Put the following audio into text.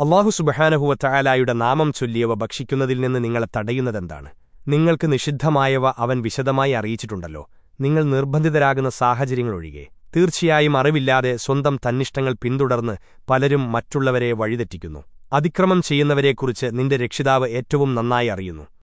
അള്ളാഹു സുബഹാനഹുവത്തായാലായുടെ നാമം ചൊല്ലിയവ ഭക്ഷിക്കുന്നതിൽ നിന്ന് നിങ്ങളെ തടയുന്നതെന്താണ്? നിങ്ങൾക്ക് നിഷിദ്ധമായവ അവൻ വിശദമായി അറിയിച്ചിട്ടുണ്ടല്ലോ. നിങ്ങൾ നിർബന്ധിതരാകുന്ന സാഹചര്യങ്ങളൊഴികെ തീർച്ചയായും അറിവില്ലാതെ സ്വന്തം തന്നിഷ്ടങ്ങൾ പിന്തുടർന്ന് പലരും മറ്റുള്ളവരെ വഴിതെറ്റിക്കുന്നു. അതിക്രമം ചെയ്യുന്നവരെക്കുറിച്ച് നിന്റെ രക്ഷിതാവ് ഏറ്റവും നന്നായി അറിയുന്നു.